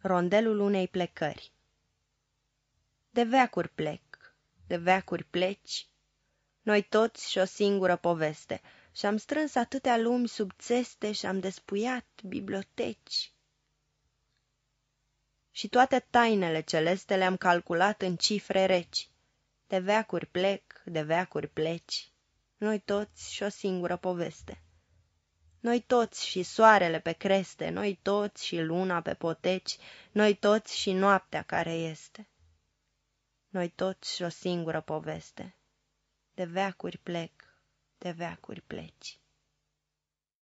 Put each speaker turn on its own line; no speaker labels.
Rondelul unei plecări De veacuri plec, de veacuri pleci, Noi toți și o singură poveste, Și-am strâns atâtea lumi sub țeste Și-am despuiat biblioteci. Și toate tainele celeste Le-am calculat în cifre reci, De veacuri plec, de veacuri pleci, Noi toți și o singură poveste. Noi toți și soarele pe creste, Noi toți și luna pe poteci, Noi toți și noaptea care este. Noi toți și o singură poveste. De veacuri plec, de veacuri pleci.